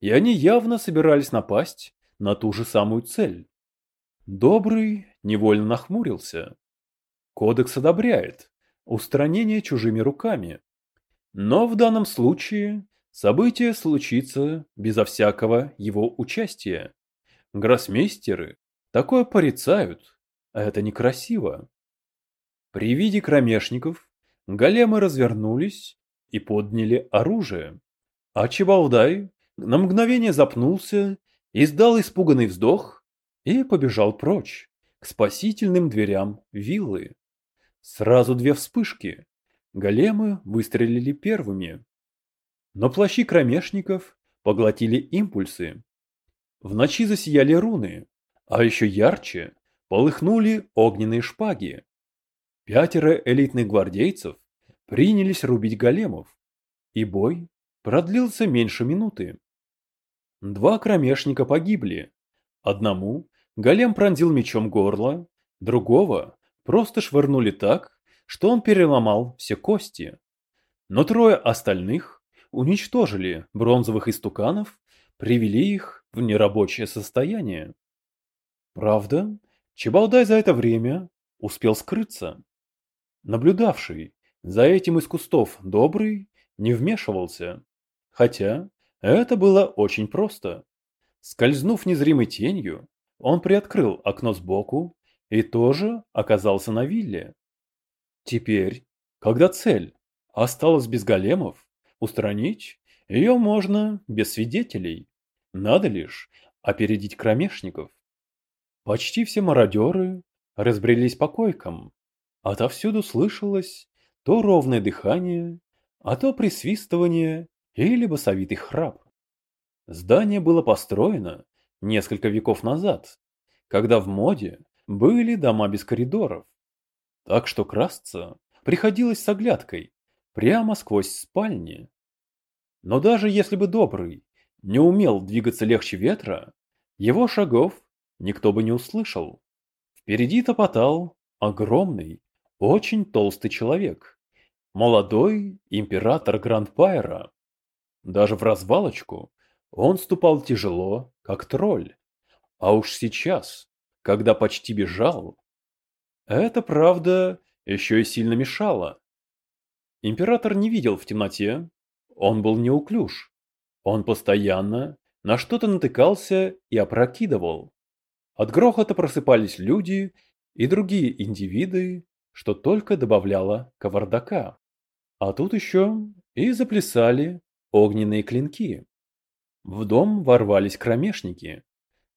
и они явно собирались напасть на ту же самую цель. Добрый невольно нахмурился. Кодекс одобряет устранение чужими руками. Но в данном случае событие случится безо всякого его участия. Гроссмейстеры такое порицают, а это некрасиво. При виде кромешников големы развернулись и подняли оружие. А Чебалдай на мгновение запнулся, издал испуганный вздох и побежал прочь, к спасительным дверям виллы. Сразу две вспышки. Големы выстрелили первыми. Но плащи кромешников поглотили импульсы. В ночи засияли руны, а еще ярче полыхнули огненные шпаги. Пятеро элитных гвардейцев принялись рубить големов, и бой продлился меньше минуты. Два кромешника погибли. Одному голем пронзил мечом горло, другого просто швырнули так, что он переломал все кости. Но трое остальных уничтожили бронзовых истуканов, привели их в нерабочее состояние. Правда, Чебалдай за это время успел скрыться. Наблюдавший за этим из кустов добрый не вмешивался, хотя это было очень просто. Скользнув незримой тенью, он приоткрыл окно сбоку и тоже оказался на вилле. Теперь, когда цель осталась без големов, устранить ее можно без свидетелей. Надо лишь опередить кромешников. Почти все мародеры разбрелись по койкам. Отовсюду слышалось то ровное дыхание, а то присвистывание или басовитый храп. Здание было построено несколько веков назад, когда в моде были дома без коридоров. Так что красться приходилось с оглядкой, прямо сквозь спальни. Но даже если бы Добрый не умел двигаться легче ветра, его шагов никто бы не услышал. Впереди топотал огромный, очень толстый человек, молодой император Грандпайра. Даже в развалочку он ступал тяжело, как тролль. А уж сейчас, когда почти бежал, это, правда, еще и сильно мешало. Император не видел в темноте, он был неуклюж. Он постоянно на что-то натыкался и опрокидывал. От грохота просыпались люди и другие индивиды, что только добавляло кавардака. А тут еще и заплясали огненные клинки. В дом ворвались кромешники.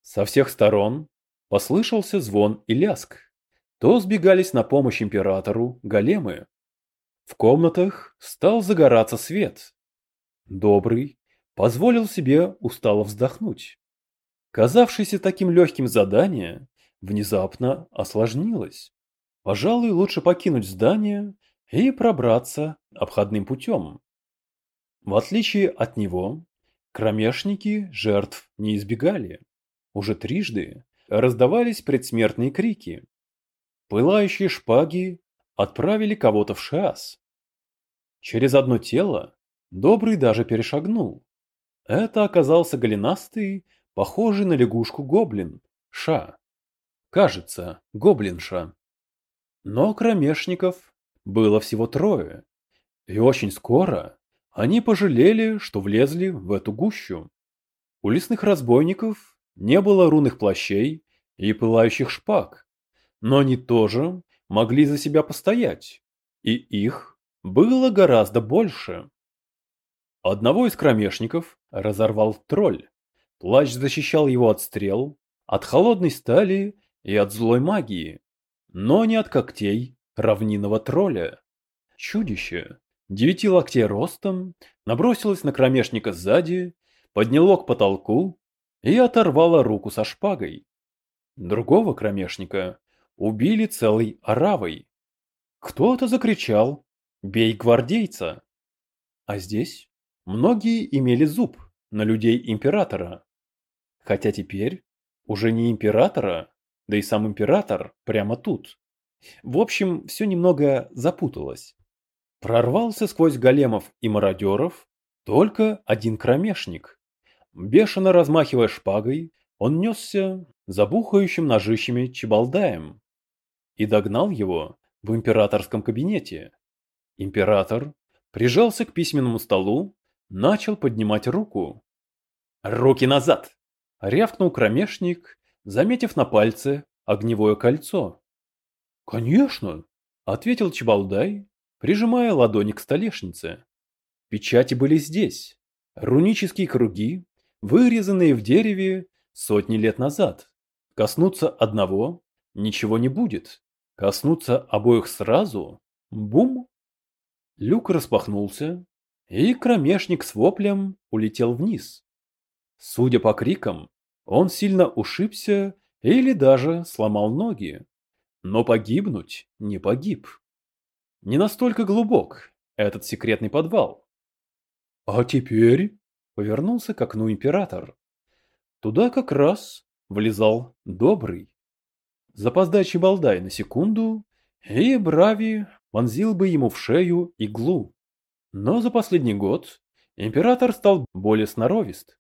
Со всех сторон послышался звон и ляск. То сбегались на помощь императору големы. В комнатах стал загораться свет. Добрый позволил себе устало вздохнуть. Казавшееся таким легким задание внезапно осложнилось. Пожалуй, лучше покинуть здание и пробраться обходным путем. В отличие от него, кромешники жертв не избегали. Уже трижды раздавались предсмертные крики. Пылающие шпаги отправили кого-то в шас. Через одно тело Добрый даже перешагнул. Это оказался голенастый, похожий на лягушку гоблин, Ша. Кажется, гоблинша. Но кромешников было всего трое. И очень скоро они пожалели, что влезли в эту гущу. У лесных разбойников не было рунных плащей и пылающих шпаг, но они тоже могли за себя постоять, и их было гораздо больше. Одного из кромешников разорвал тролль. Плащ защищал его от стрел, от холодной стали и от злой магии, но не от когтей равнинного тролля. Чудище девяти локтей ростом, набросилась на кромешника сзади, подняло к потолку и оторвало руку со шпагой. Другого кромешника убили целой оравой. Кто-то закричал «Бей гвардейца!» А здесь многие имели зуб на людей императора. Хотя теперь уже не императора, да и сам император прямо тут. В общем, все немного запуталось. Прорвался сквозь големов и мародеров только один кромешник. Бешено размахивая шпагой, он несся за бухающим ножищами Чебалдаем и догнал его в императорском кабинете. Император прижался к письменному столу, начал поднимать руку. «Руки назад!» — рявкнул кромешник, заметив на пальце огневое кольцо. «Конечно!» — ответил Чебалдай, прижимая ладони к столешнице. Печати были здесь. Рунические круги, вырезанные в дереве сотни лет назад. Коснуться одного – ничего не будет. Коснуться обоих сразу – бум! Люк распахнулся, и кромешник с воплем улетел вниз. Судя по крикам, он сильно ушибся или даже сломал ноги. Но погибнуть не погиб. Не настолько глубок этот секретный подвал. А теперь повернулся к окну император. Туда как раз влезал добрый. Запоздай Чебалдай на секунду, и Брави вонзил бы ему в шею иглу. Но за последний год император стал более сноровист.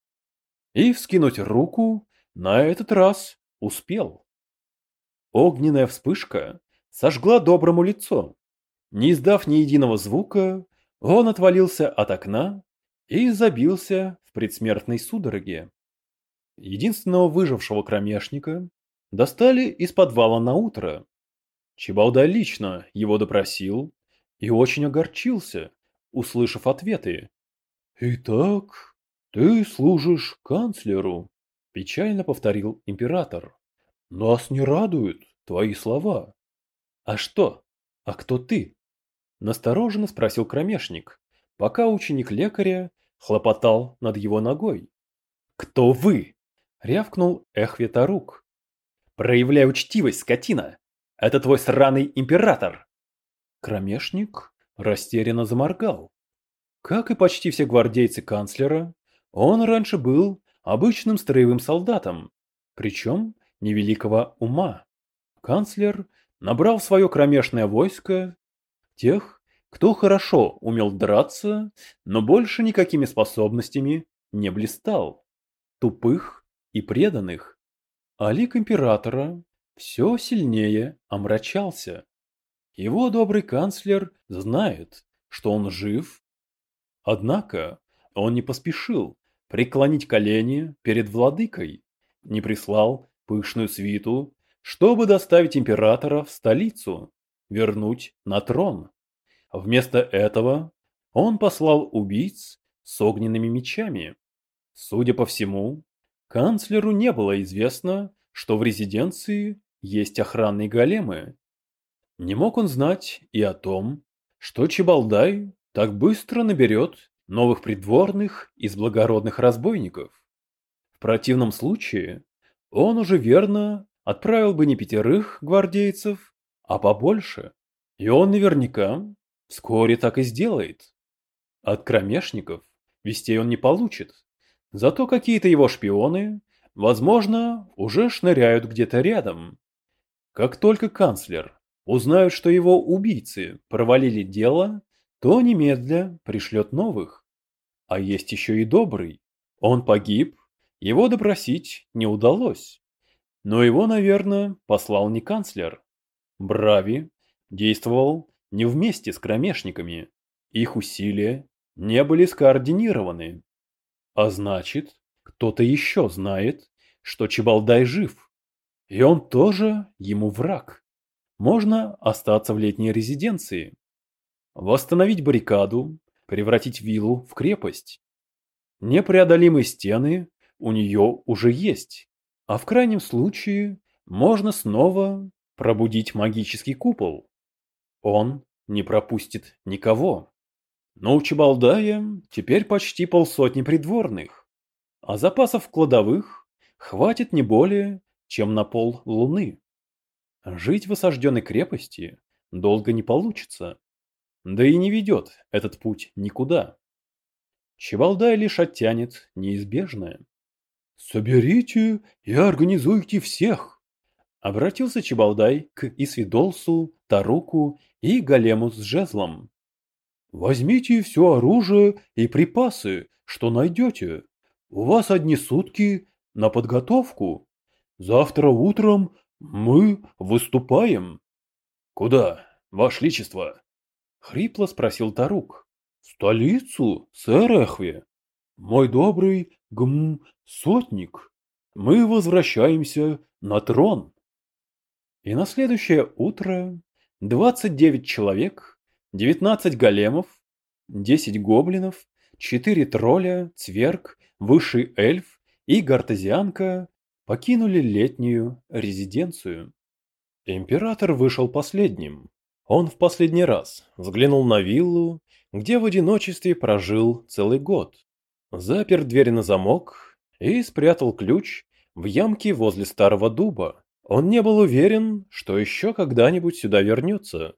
И вскинуть руку на этот раз успел. Огненная вспышка сожгла доброму лицо. Не издав ни единого звука, он отвалился от окна и забился в предсмертной судороге. Единственного выжившего кромешника достали из подвала на утро. Чебалда лично его допросил и очень огорчился, услышав ответы. «Итак, ты служишь канцлеру», – печально повторил император. «Нас не радуют твои слова». «А что? А кто ты?» – настороженно спросил кромешник, пока ученик лекаря хлопотал над его ногой. «Кто вы?» – рявкнул Эхветарук. «Проявляй учтивость, скотина! Это твой сраный император!» Кромешник растерянно заморгал. Как и почти все гвардейцы канцлера, он раньше был обычным строевым солдатом, причем невеликого ума. Канцлер набрал свое кромешное войско тех, кто хорошо умел драться, но больше никакими способностями не блистал. Тупых и преданных. А императора все сильнее омрачался. Его добрый канцлер знает, что он жив. Однако он не поспешил преклонить колени перед владыкой, не прислал пышную свиту, чтобы доставить императора в столицу, вернуть на трон. Вместо этого он послал убийц с огненными мечами. Судя по всему, канцлеру не было известно, что в резиденции есть охранные големы. Не мог он знать и о том, что Чебалдай так быстро наберет новых придворных из благородных разбойников. В противном случае он уже верно отправил бы не пятерых гвардейцев, а побольше. И он наверняка Вскоре так и сделает. От кромешников вестей он не получит. Зато какие-то его шпионы, возможно, уже шныряют где-то рядом. Как только канцлер узнает, что его убийцы провалили дело, то немедля пришлет новых. А есть еще и добрый. Он погиб, его допросить не удалось. Но его, наверное, послал не канцлер. Брави действовал не вместе с кромешниками. Их усилия не были скоординированы. А значит, кто-то еще знает, что Чебалдай жив. И он тоже ему враг. Можно остаться в летней резиденции. Восстановить баррикаду, превратить виллу в крепость. Непреодолимые стены у нее уже есть. А в крайнем случае можно снова пробудить магический купол. Он не пропустит никого. Но у Чебалдая теперь почти полсотни придворных, а запасов кладовых хватит не более, чем на пол луны. Жить в осажденной крепости долго не получится, да и не ведет этот путь никуда. Чебалдай лишь оттянет неизбежное. «Соберите и организуйте всех!» Обратился Чебалдай к Исвидолсу, Таруку и Голему с жезлом. «Возьмите все оружие и припасы, что найдете. у вас одни сутки на подготовку. Завтра утром мы выступаем. Куда, ваше личество? Хрипло спросил Тарук. В столицу, сэр Эхве. Мой добрый гм сотник. Мы возвращаемся на трон. И на следующее утро 29 человек, 19 големов, 10 гоблинов, 4 тролля, цверг, высший эльф и гартезианка покинули летнюю резиденцию. Император вышел последним. Он в последний раз взглянул на виллу, где в одиночестве прожил целый год. Запер дверь на замок и спрятал ключ в ямке возле старого дуба. Он не был уверен, что еще когда-нибудь сюда вернется.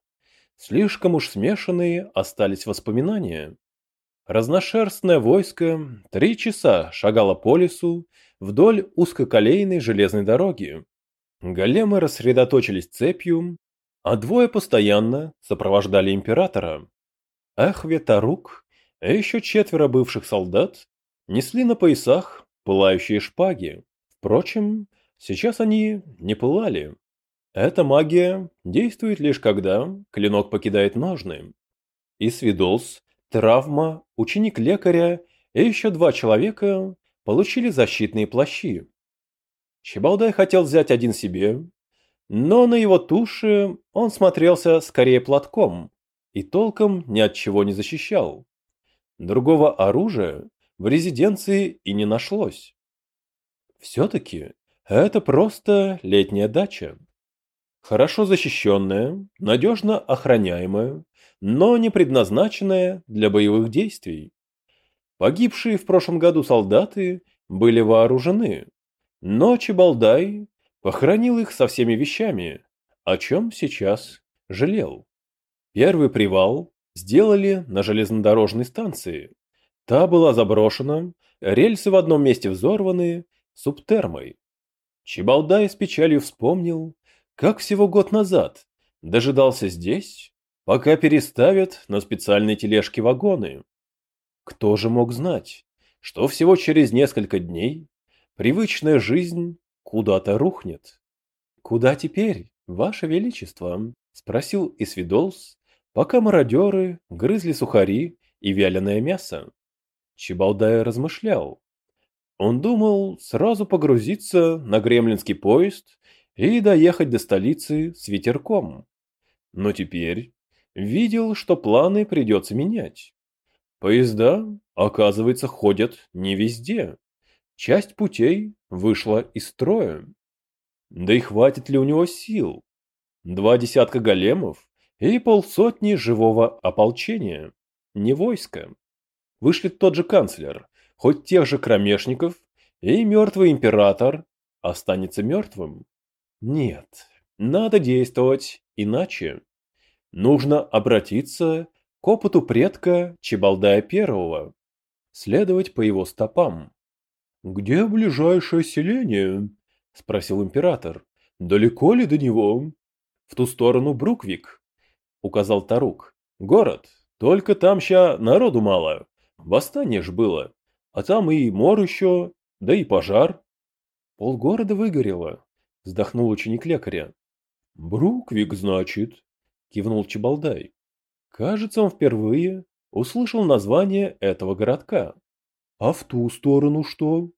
Слишком уж смешанные остались воспоминания. Разношерстное войско три часа шагало по лесу вдоль узкоколейной железной дороги. Големы рассредоточились цепью, а двое постоянно сопровождали императора. Ахве Тарук и еще четверо бывших солдат несли на поясах пылающие шпаги. Впрочем, Сейчас они не пылали. Эта магия действует лишь когда клинок покидает ножны. И Свидолс, Травма, ученик лекаря и еще два человека получили защитные плащи. Чебалдай хотел взять один себе, но на его туше он смотрелся скорее платком и толком ни от чего не защищал. Другого оружия в резиденции и не нашлось. Все-таки это просто летняя дача. Хорошо защищенная, надежно охраняемая, но не предназначенная для боевых действий. Погибшие в прошлом году солдаты были вооружены, но Чебалдай похоронил их со всеми вещами, о чем сейчас жалел. Первый привал сделали на железнодорожной станции. Та была заброшена, рельсы в одном месте взорваны субтермой. Чебалдай с печалью вспомнил, как всего год назад дожидался здесь, пока переставят на специальной тележке вагоны. Кто же мог знать, что всего через несколько дней привычная жизнь куда-то рухнет? «Куда теперь, Ваше Величество?» – спросил Исвидолс, пока мародеры грызли сухари и вяленое мясо. Чебалдай размышлял, он думал сразу погрузиться на гремлинский поезд и доехать до столицы с ветерком. Но теперь видел, что планы придется менять. Поезда, оказывается, ходят не везде. Часть путей вышла из строя. Да и хватит ли у него сил? Два десятка големов и полсотни живого ополчения. Не войско. Вышлет тот же канцлер, хоть тех же кромешников, и мертвый император останется мертвым. Нет, надо действовать иначе. Нужно обратиться к опыту предка Чебалдая Первого, следовать по его стопам. «Где ближайшее селение?» – спросил император. «Далеко ли до него?» «В ту сторону Бруквик», – указал Тарук. «Город, только там ща народу мало. Восстание ж было. А там и мор еще, да и пожар. Полгорода выгорело, вздохнул ученик лекаря. Бруквик, значит, кивнул Чебалдай. Кажется, он впервые услышал название этого городка. А в ту сторону что?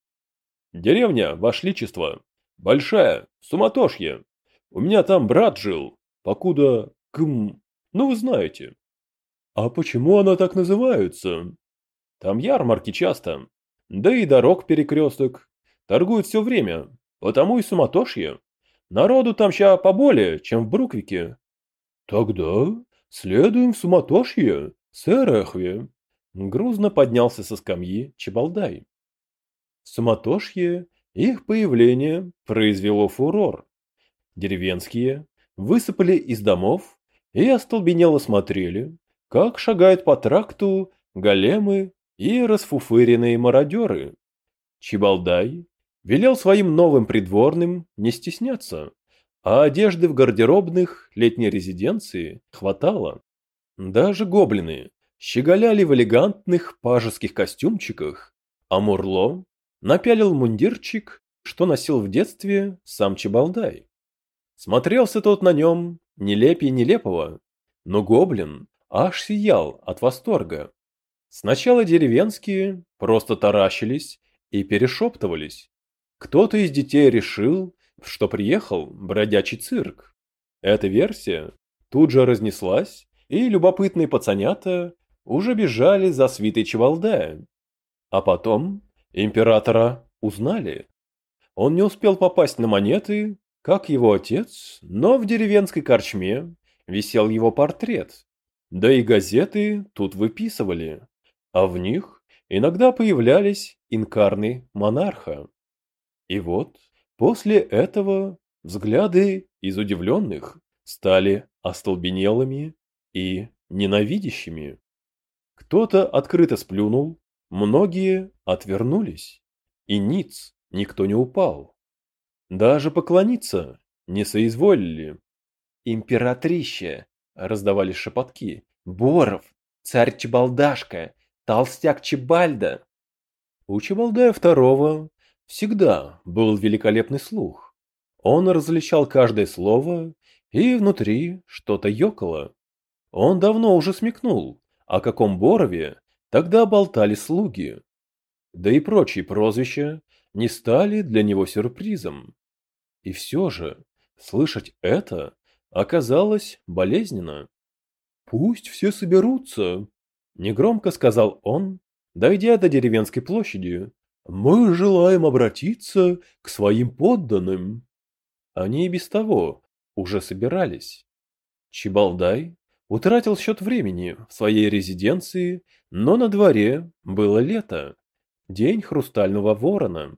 Деревня, ваше личество. Большая, суматошье. У меня там брат жил, покуда км, ну вы знаете. А почему она так называется? Там ярмарки часто. Да и дорог перекресток. Торгуют все время. Потому и суматошье. Народу там ща поболее, чем в Бруквике. Тогда следуем в суматошье, сэр Эхве. Грузно поднялся со скамьи Чебалдай. В суматошье их появление произвело фурор. Деревенские высыпали из домов и остолбенело смотрели, как шагают по тракту големы и расфуфыренные мародеры. Чебалдай велел своим новым придворным не стесняться, а одежды в гардеробных летней резиденции хватало. Даже гоблины щеголяли в элегантных пажеских костюмчиках, а Мурло напялил мундирчик, что носил в детстве сам Чебалдай. Смотрелся тот на нем нелепее нелепого, но гоблин аж сиял от восторга. Сначала деревенские просто таращились и перешептывались. Кто-то из детей решил, что приехал бродячий цирк. Эта версия тут же разнеслась, и любопытные пацанята уже бежали за свитой Чевалдая. А потом императора узнали. Он не успел попасть на монеты, как его отец, но в деревенской корчме висел его портрет. Да и газеты тут выписывали, а в них иногда появлялись инкарны монарха. И вот после этого взгляды из удивленных стали остолбенелыми и ненавидящими. Кто-то открыто сплюнул, многие отвернулись, и ниц никто не упал. Даже поклониться не соизволили. «Императрища!» — раздавались шепотки. «Боров! Царь Чебалдашка! Толстяк Чебальда!» У Чебалдая второго всегда был великолепный слух. Он различал каждое слово, и внутри что-то ёкало. Он давно уже смекнул, о каком Борове тогда болтали слуги. Да и прочие прозвища не стали для него сюрпризом. И все же, слышать это оказалось болезненно. «Пусть все соберутся», — негромко сказал он, дойдя до деревенской площади. «Мы желаем обратиться к своим подданным». Они и без того уже собирались. Чебалдай утратил счет времени в своей резиденции, но на дворе было лето, день хрустального ворона.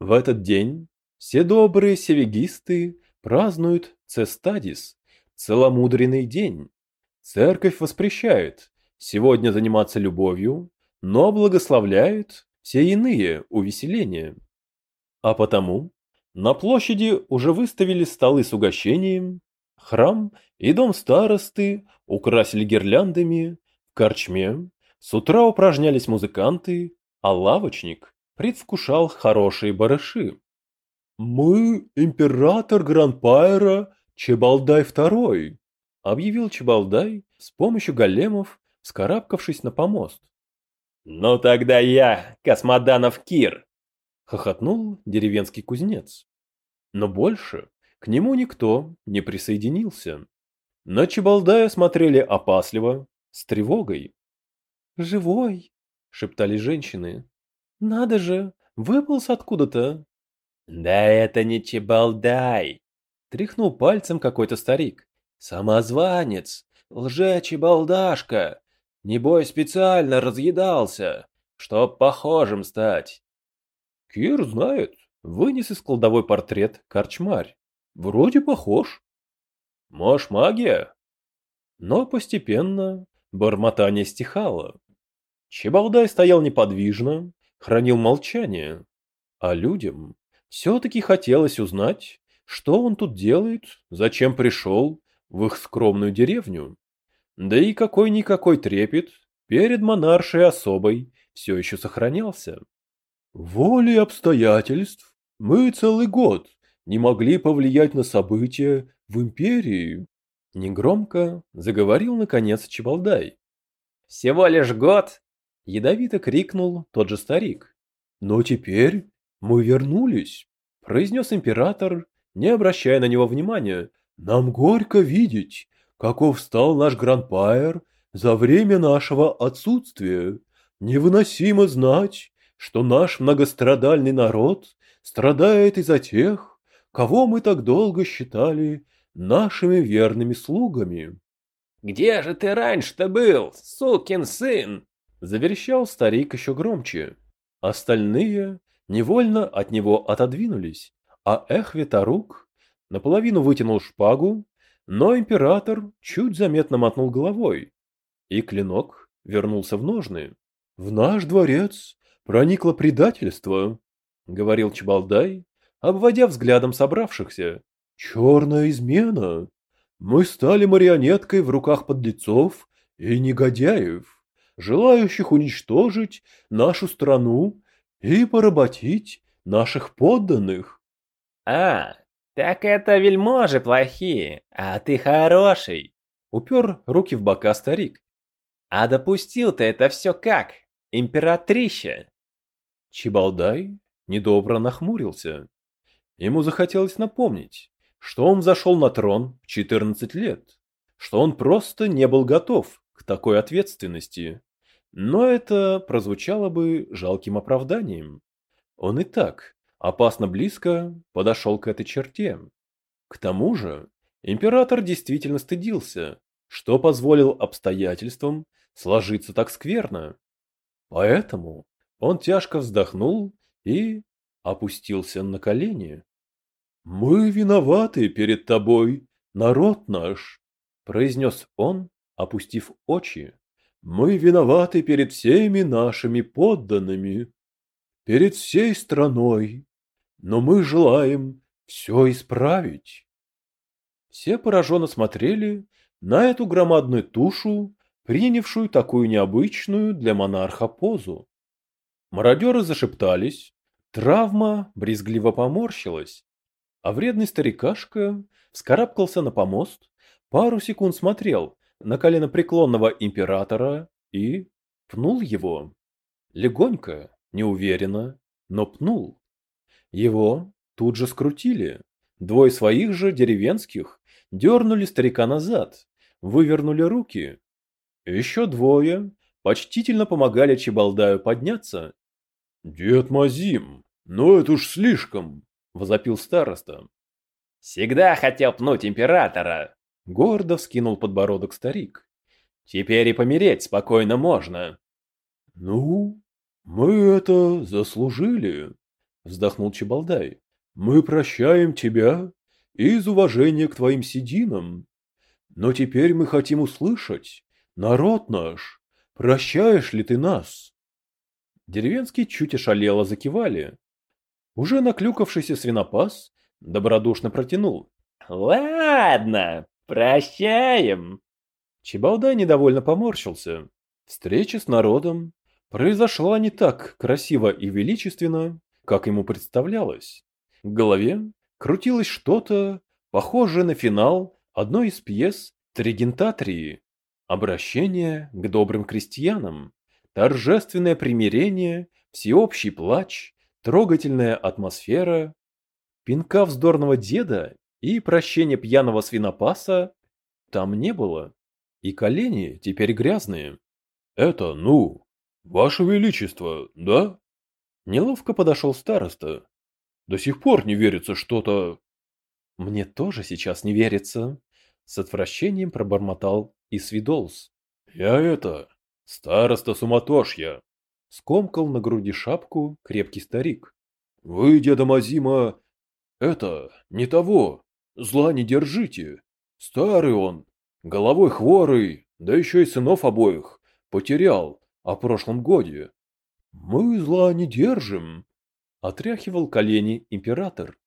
В этот день все добрые севегисты празднуют Цестадис, целомудренный день. Церковь воспрещает сегодня заниматься любовью, но благословляет все иные увеселения. А потому на площади уже выставили столы с угощением, храм и дом старосты украсили гирляндами, в корчме с утра упражнялись музыканты, а лавочник предвкушал хорошие барыши. «Мы император Гранпайра Чебалдай II», — объявил Чебалдай с помощью големов, скарабкавшись на помост. «Ну тогда я, Космоданов Кир!» — хохотнул деревенский кузнец. Но больше к нему никто не присоединился. На Чебалдая смотрели опасливо, с тревогой. «Живой!» — шептали женщины. «Надо же, выполз откуда-то!» «Да это не Чебалдай!» — тряхнул пальцем какой-то старик. «Самозванец! Лже-чебалдашка! Небось специально разъедался, чтоб похожим стать!» Кир знает, вынес из кладовой портрет корчмарь. Вроде похож. Может, магия? Но постепенно бормотание стихало. Чебалдай стоял неподвижно, хранил молчание, а людям все-таки хотелось узнать, что он тут делает, зачем пришел в их скромную деревню. Да и какой-никакой трепет перед монаршей особой все еще сохранялся. Волей обстоятельств мы целый год не могли повлиять на события в империи. Негромко заговорил наконец Чебалдай. «Всего лишь год!» — ядовито крикнул тот же старик. «Но теперь мы вернулись», — произнес император, не обращая на него внимания. «Нам горько видеть, каков стал наш гранпайр за время нашего отсутствия. Невыносимо знать, что наш многострадальный народ страдает из-за тех, кого мы так долго считали нашими верными слугами». «Где же ты раньше-то был, сукин сын?» — заверещал старик еще громче. Остальные невольно от него отодвинулись, а Эхвитарук наполовину вытянул шпагу, но император чуть заметно мотнул головой, и клинок вернулся в ножны. «В наш дворец проникло предательство», — говорил Чебалдай, обводя взглядом собравшихся. «Черная измена. Мы стали марионеткой в руках подлецов и негодяев, желающих уничтожить нашу страну и поработить наших подданных. А, так это вельможи плохие, а ты хороший. Упер руки в бока старик. А допустил ты это все как, императрища? Чебалдай недобро нахмурился. Ему захотелось напомнить, что он зашел на трон в 14 лет, что он просто не был готов к такой ответственности. Но это прозвучало бы жалким оправданием. Он и так опасно близко подошел к этой черте. К тому же, император действительно стыдился, что позволил обстоятельствам сложиться так скверно. Поэтому он тяжко вздохнул и опустился на колени. «Мы виноваты перед тобой, народ наш», — произнес он, опустив очи. «Мы виноваты перед всеми нашими подданными, перед всей страной, но мы желаем все исправить». Все пораженно смотрели на эту громадную тушу, принявшую такую необычную для монарха позу. Мародеры зашептались, травма брезгливо поморщилась, а вредный старикашка вскарабкался на помост, пару секунд смотрел на колено преклонного императора и пнул его. Легонько, неуверенно, но пнул. Его тут же скрутили. Двое своих же деревенских дернули старика назад, вывернули руки. Еще двое почтительно помогали Чебалдаю подняться. «Дед Мазим, ну это уж слишком!» — возопил староста. «Всегда хотел пнуть императора!» — гордо вскинул подбородок старик. «Теперь и помереть спокойно можно!» «Ну, мы это заслужили!» — вздохнул Чебалдай. «Мы прощаем тебя из уважения к твоим сединам. Но теперь мы хотим услышать, народ наш, прощаешь ли ты нас?» Деревенские чуть ошалело закивали, уже наклюкавшийся свинопас добродушно протянул. «Ладно, прощаем!» Чебалдай недовольно поморщился. Встреча с народом произошла не так красиво и величественно, как ему представлялось. В голове крутилось что-то, похожее на финал одной из пьес Тригентатрии. Обращение к добрым крестьянам, торжественное примирение, всеобщий плач, трогательная атмосфера, пинка вздорного деда и прощения пьяного свинопаса там не было. И колени теперь грязные. Это, ну, ваше величество, да? Неловко подошел староста. До сих пор не верится что-то... Мне тоже сейчас не верится. С отвращением пробормотал и Свидолс. Я это, староста суматошья. Скомкал на груди шапку крепкий старик. «Вы, деда Мазима, это, не того, зла не держите. Старый он, головой хворый, да еще и сынов обоих, потерял о прошлом годе. Мы зла не держим», — отряхивал колени император.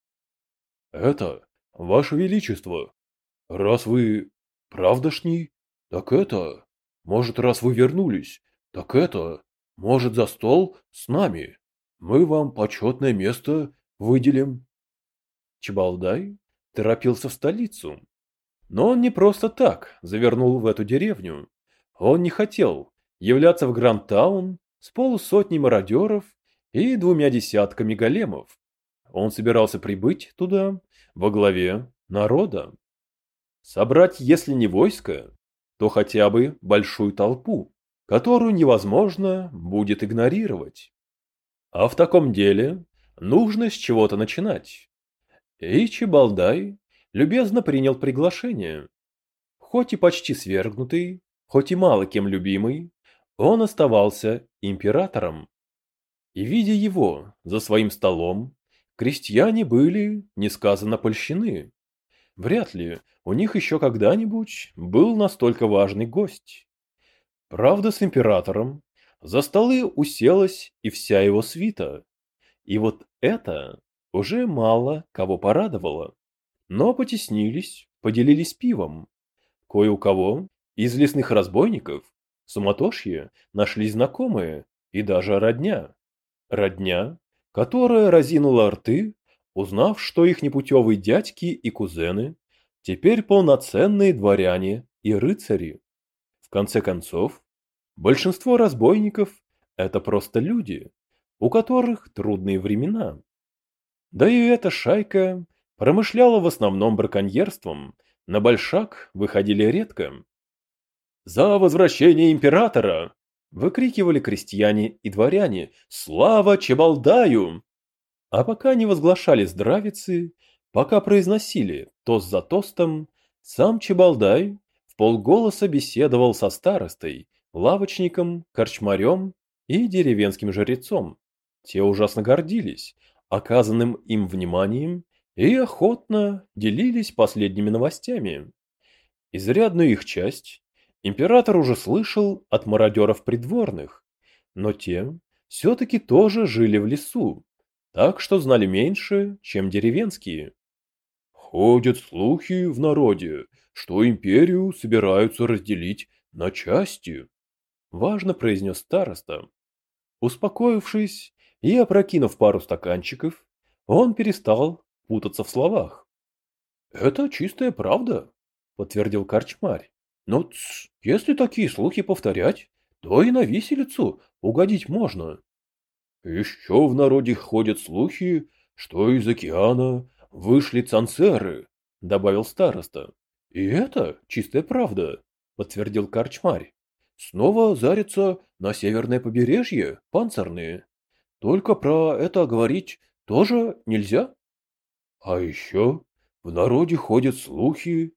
«Это, ваше величество, раз вы правдошний, так это, может, раз вы вернулись, так это, может, за стол с нами? Мы вам почетное место выделим. Чебалдай торопился в столицу. Но он не просто так завернул в эту деревню. Он не хотел являться в Гранд-таун с полусотней мародеров и двумя десятками големов. Он собирался прибыть туда во главе народа. Собрать, если не войско, то хотя бы большую толпу которую невозможно будет игнорировать. А в таком деле нужно с чего-то начинать. И Чебалдай любезно принял приглашение. Хоть и почти свергнутый, хоть и мало кем любимый, он оставался императором. И видя его за своим столом, крестьяне были несказанно польщены. Вряд ли у них еще когда-нибудь был настолько важный гость. Правда, с императором за столы уселась и вся его свита. И вот это уже мало кого порадовало. Но потеснились, поделились пивом. Кое у кого из лесных разбойников суматошье нашли знакомые и даже родня. Родня, которая разинула рты, узнав, что их непутевые дядьки и кузены теперь полноценные дворяне и рыцари. В конце концов, большинство разбойников – это просто люди, у которых трудные времена. Да и эта шайка промышляла в основном браконьерством, на большак выходили редко. «За возвращение императора!» – выкрикивали крестьяне и дворяне «Слава Чебалдаю!» А пока не возглашали здравицы, пока произносили тост за тостом, сам Чебалдай в полголоса беседовал со старостой, лавочником, корчмарем и деревенским жрецом. Те ужасно гордились оказанным им вниманием и охотно делились последними новостями. Изрядную их часть император уже слышал от мародеров придворных, но те все-таки тоже жили в лесу, так что знали меньше, чем деревенские. Ходят слухи в народе, что империю собираются разделить на части, важно произнес староста. Успокоившись и опрокинув пару стаканчиков, он перестал путаться в словах. «Это чистая правда», — подтвердил корчмарь. «Но тс, если такие слухи повторять, то и на виселицу угодить можно». «Еще в народе ходят слухи, что из океана вышли цанцеры», — добавил староста. «И это чистая правда», — подтвердил корчмарь. «Снова зарятся на северное побережье панцирные. Только про это говорить тоже нельзя?» А еще в народе ходят слухи.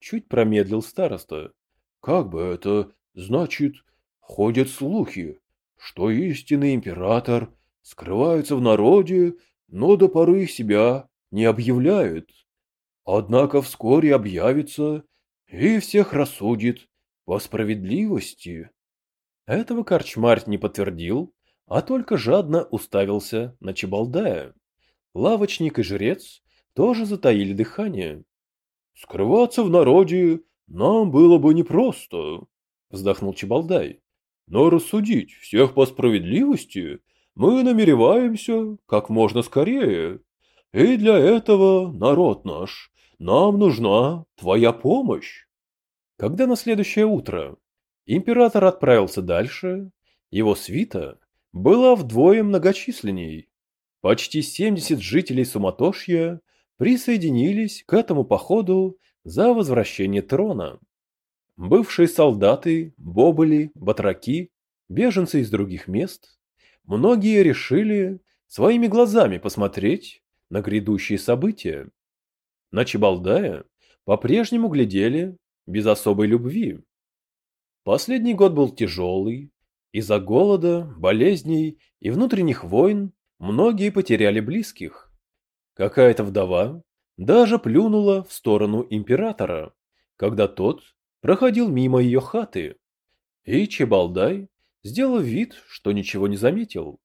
Чуть промедлил староста. Как бы это значит, ходят слухи, что истинный император скрывается в народе, но до поры себя не объявляет. Однако вскоре объявится и всех рассудит по справедливости. Этого корчмарь не подтвердил, а только жадно уставился на Чебалдая. Лавочник и жрец тоже затаили дыхание. «Скрываться в народе нам было бы непросто», — вздохнул Чебалдай. «Но рассудить всех по справедливости мы намереваемся как можно скорее. И для этого, народ наш, нам нужна твоя помощь». Когда на следующее утро император отправился дальше, его свита была вдвое многочисленней. Почти 70 жителей Суматошья присоединились к этому походу за возвращение трона. Бывшие солдаты, бобыли, батраки, беженцы из других мест, многие решили своими глазами посмотреть на грядущие события. На Чебалдая по-прежнему глядели без особой любви. Последний год был тяжелый, из-за голода, болезней и внутренних войн Многие потеряли близких. Какая-то вдова даже плюнула в сторону императора, когда тот проходил мимо ее хаты. И Чебалдай сделал вид, что ничего не заметил.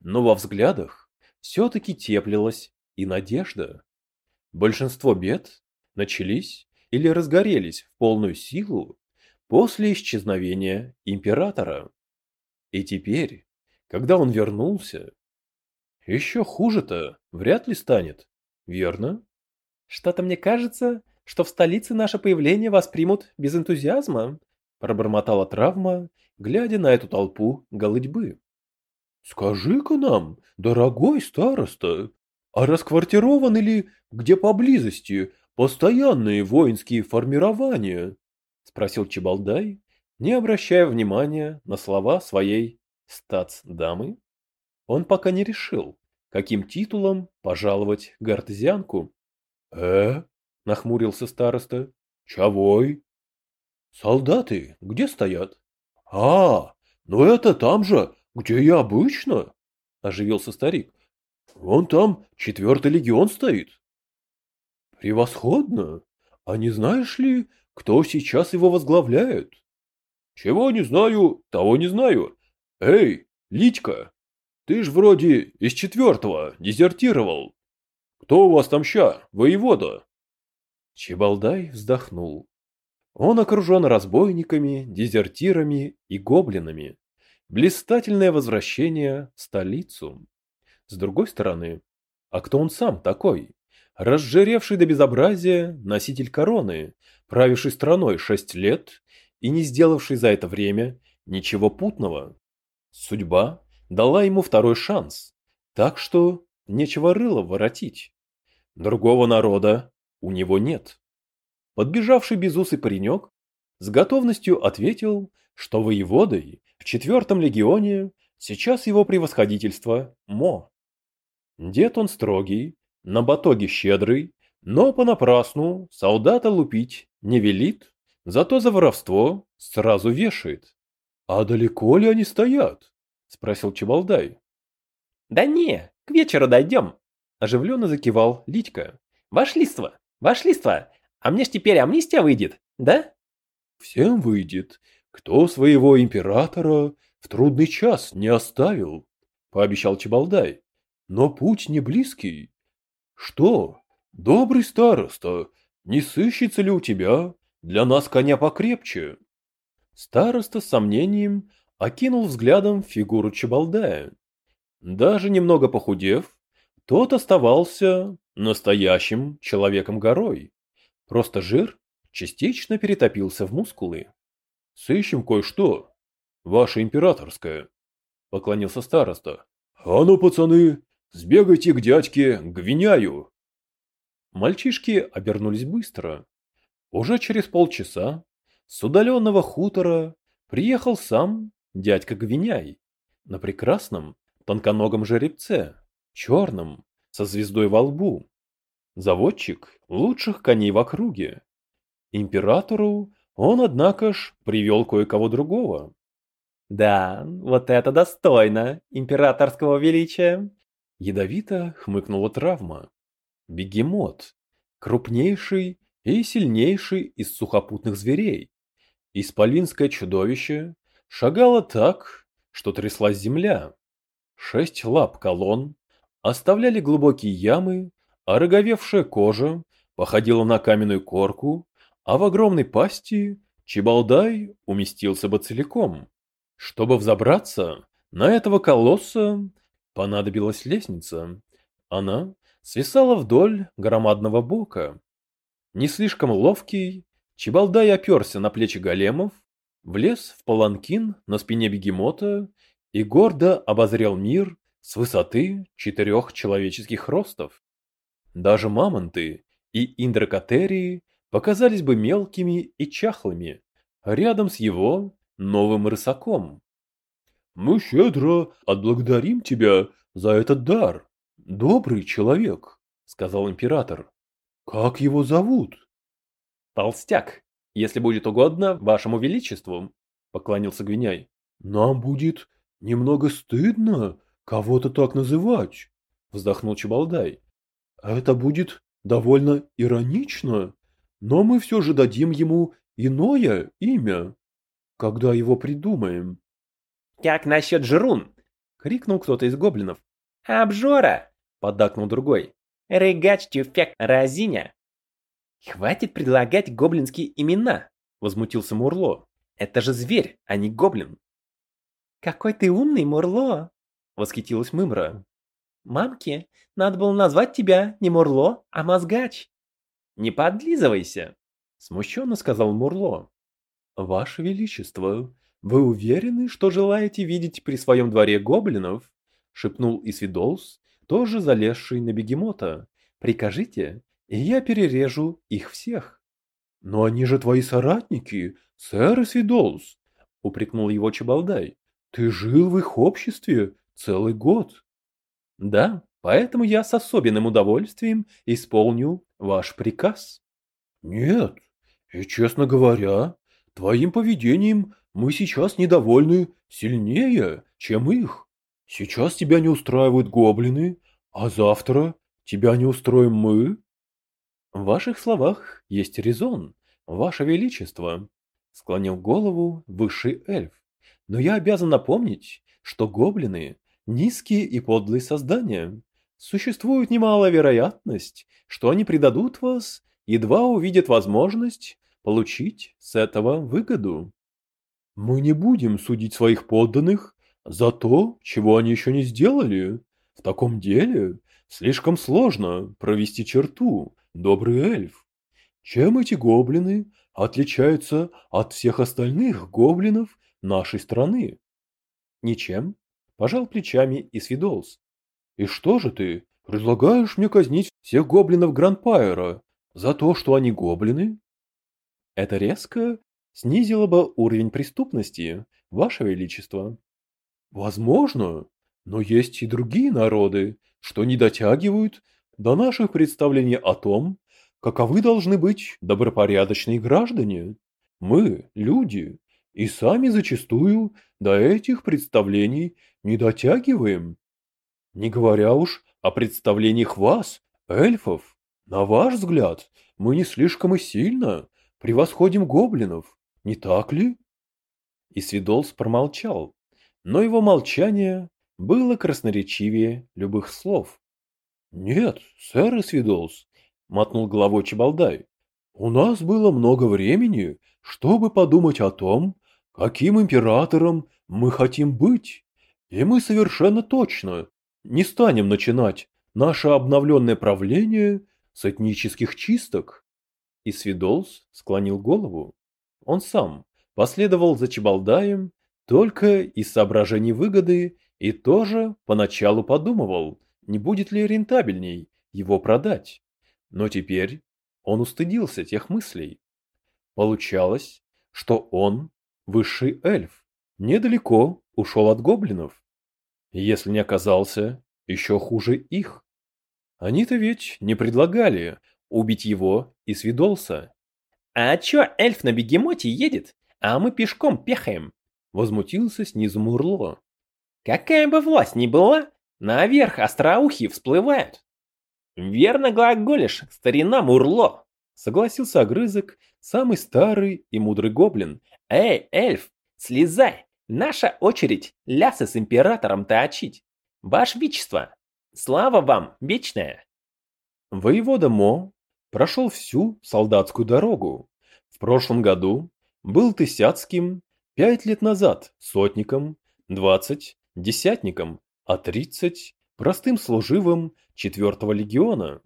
Но во взглядах все-таки теплилась и надежда. Большинство бед начались или разгорелись в полную силу после исчезновения императора. И теперь, когда он вернулся, еще хуже-то вряд ли станет, верно? Что-то мне кажется, что в столице наше появление воспримут без энтузиазма, пробормотала травма, глядя на эту толпу голытьбы. Скажи-ка нам, дорогой староста, а расквартированы ли где поблизости постоянные воинские формирования? Спросил Чебалдай, не обращая внимания на слова своей стац-дамы. Он пока не решил, каким титулом пожаловать гартезианку. «Э?» — нахмурился староста. «Чавой?» «Солдаты где стоят?» «А, ну это там же, где и обычно!» — оживился старик. «Вон там четвертый легион стоит». «Превосходно! А не знаешь ли, кто сейчас его возглавляет?» «Чего не знаю, того не знаю. Эй, Литька, ты ж вроде из четвертого дезертировал. Кто у вас там ща, воевода? Чебалдай вздохнул. Он окружен разбойниками, дезертирами и гоблинами. блистательное возвращение в столицу. С другой стороны, а кто он сам такой? Разжиревший до безобразия носитель короны, правивший страной шесть лет и не сделавший за это время ничего путного. Судьба дала ему второй шанс, так что нечего рыло воротить. Другого народа у него нет. Подбежавший безусый паренек с готовностью ответил, что воеводой в четвертом легионе сейчас его превосходительство Мо. Дед он строгий, на батоге щедрый, но понапрасну солдата лупить не велит, зато за воровство сразу вешает. «А далеко ли они стоят?» – спросил Чебалдай. «Да не, к вечеру дойдем», – оживленно закивал Литька. «Вошлиство, вошлиство, а мне ж теперь амнистия выйдет, да?» «Всем выйдет, кто своего императора в трудный час не оставил», – пообещал Чебалдай. «Но путь не близкий. Что, добрый староста, не сыщется ли у тебя для нас коня покрепче?» Староста с сомнением окинул взглядом фигуру Чебалдая. Даже немного похудев, тот оставался настоящим человеком-горой. Просто жир частично перетопился в мускулы. «Сыщем кое-что, ваше императорское», — поклонился староста. «А ну, пацаны, сбегайте к дядьке Гвиняю!» Мальчишки обернулись быстро. Уже через полчаса с удаленного хутора приехал сам дядька Гвиняй на прекрасном тонконогом жеребце, черном, со звездой во лбу. Заводчик лучших коней в округе. Императору он, однако ж, привел кое-кого другого. «Да, вот это достойно императорского величия!» Ядовито хмыкнула травма. Бегемот, крупнейший и сильнейший из сухопутных зверей. Исполинское чудовище шагало так, что тряслась земля. Шесть лап колонн оставляли глубокие ямы, а роговевшая кожа походила на каменную корку, а в огромной пасти Чебалдай уместился бы целиком. Чтобы взобраться на этого колосса, понадобилась лестница. Она свисала вдоль громадного бока. Не слишком ловкий, Чебалдай оперся на плечи големов, влез в паланкин на спине бегемота и гордо обозрел мир с высоты четырех человеческих ростов. Даже мамонты и индрокотерии показались бы мелкими и чахлыми рядом с его новым рысаком. «Мы щедро отблагодарим тебя за этот дар, добрый человек», — сказал император. «Как его зовут?» «Толстяк, если будет угодно вашему величеству», — поклонился Гвиняй. «Нам будет немного стыдно кого-то так называть», — вздохнул Чебалдай. «Это будет довольно иронично, но мы все же дадим ему иное имя, когда его придумаем». «Как насчет Жрун?» — крикнул кто-то из гоблинов. «Обжора!» — поддакнул другой. «Рыгач тюфяк разиня!» «Хватит предлагать гоблинские имена!» — возмутился Мурло. «Это же зверь, а не гоблин!» «Какой ты умный, Мурло!» — восхитилась Мымра. «Мамке, надо было назвать тебя не Мурло, а Мозгач!» «Не подлизывайся!» — смущенно сказал Мурло. «Ваше Величество, вы уверены, что желаете видеть при своем дворе гоблинов?» — шепнул Исвидолс, тоже залезший на бегемота. «Прикажите, и я перережу их всех. Но они же твои соратники, сэр Свидолс, упрекнул его Чебалдай. Ты жил в их обществе целый год. Да, поэтому я с особенным удовольствием исполню ваш приказ. Нет, и честно говоря, твоим поведением мы сейчас недовольны сильнее, чем их. Сейчас тебя не устраивают гоблины, а завтра тебя не устроим мы. В ваших словах есть резон, ваше величество, склонил голову высший эльф. Но я обязан напомнить, что гоблины низкие и подлые создания. Существует немалая вероятность, что они предадут вас, едва увидят возможность получить с этого выгоду. Мы не будем судить своих подданных За то, чего они еще не сделали. В таком деле слишком сложно провести черту, добрый эльф. Чем эти гоблины отличаются от всех остальных гоблинов нашей страны? Ничем, пожал плечами и Свидолс. И что же ты, предлагаешь мне казнить всех гоблинов Грандпайера за то, что они гоблины? Это резко снизило бы уровень преступности, Ваше Величество. Возможно, но есть и другие народы, что не дотягивают до наших представлений о том, каковы должны быть добропорядочные граждане. Мы, люди, и сами зачастую до этих представлений не дотягиваем. Не говоря уж о представлениях вас, эльфов. На ваш взгляд, мы не слишком и сильно превосходим гоблинов, не так ли? И Свидолс промолчал, но его молчание было красноречивее любых слов. «Нет, сэр Свидолс», — мотнул головой Чебалдай, — «у нас было много времени, чтобы подумать о том, каким императором мы хотим быть, и мы совершенно точно не станем начинать наше обновленное правление с этнических чисток». Свидолс склонил голову. Он сам последовал за Чебалдаем только из соображений выгоды и тоже поначалу подумывал, не будет ли рентабельней его продать. Но теперь он устыдился тех мыслей. Получалось, что он, высший эльф, недалеко ушел от гоблинов. Если не оказался, еще хуже их. Они-то ведь не предлагали убить его и Свидолса. «А чё эльф на бегемоте едет, а мы пешком пехаем?» Возмутился снизу Мурло. «Какая бы власть ни была, наверх остроухи всплывают». «Верно глаголишь, старина Мурло!» Согласился огрызок, самый старый и мудрый гоблин. «Эй, эльф, слезай! Наша очередь лясы с императором точить! Ваше Величество, слава вам вечная!» Воевода Мо прошел всю солдатскую дорогу. В прошлом году был Тысяцким, пять лет назад сотником, двадцать десятником, а тридцать простым служивым четвертого легиона.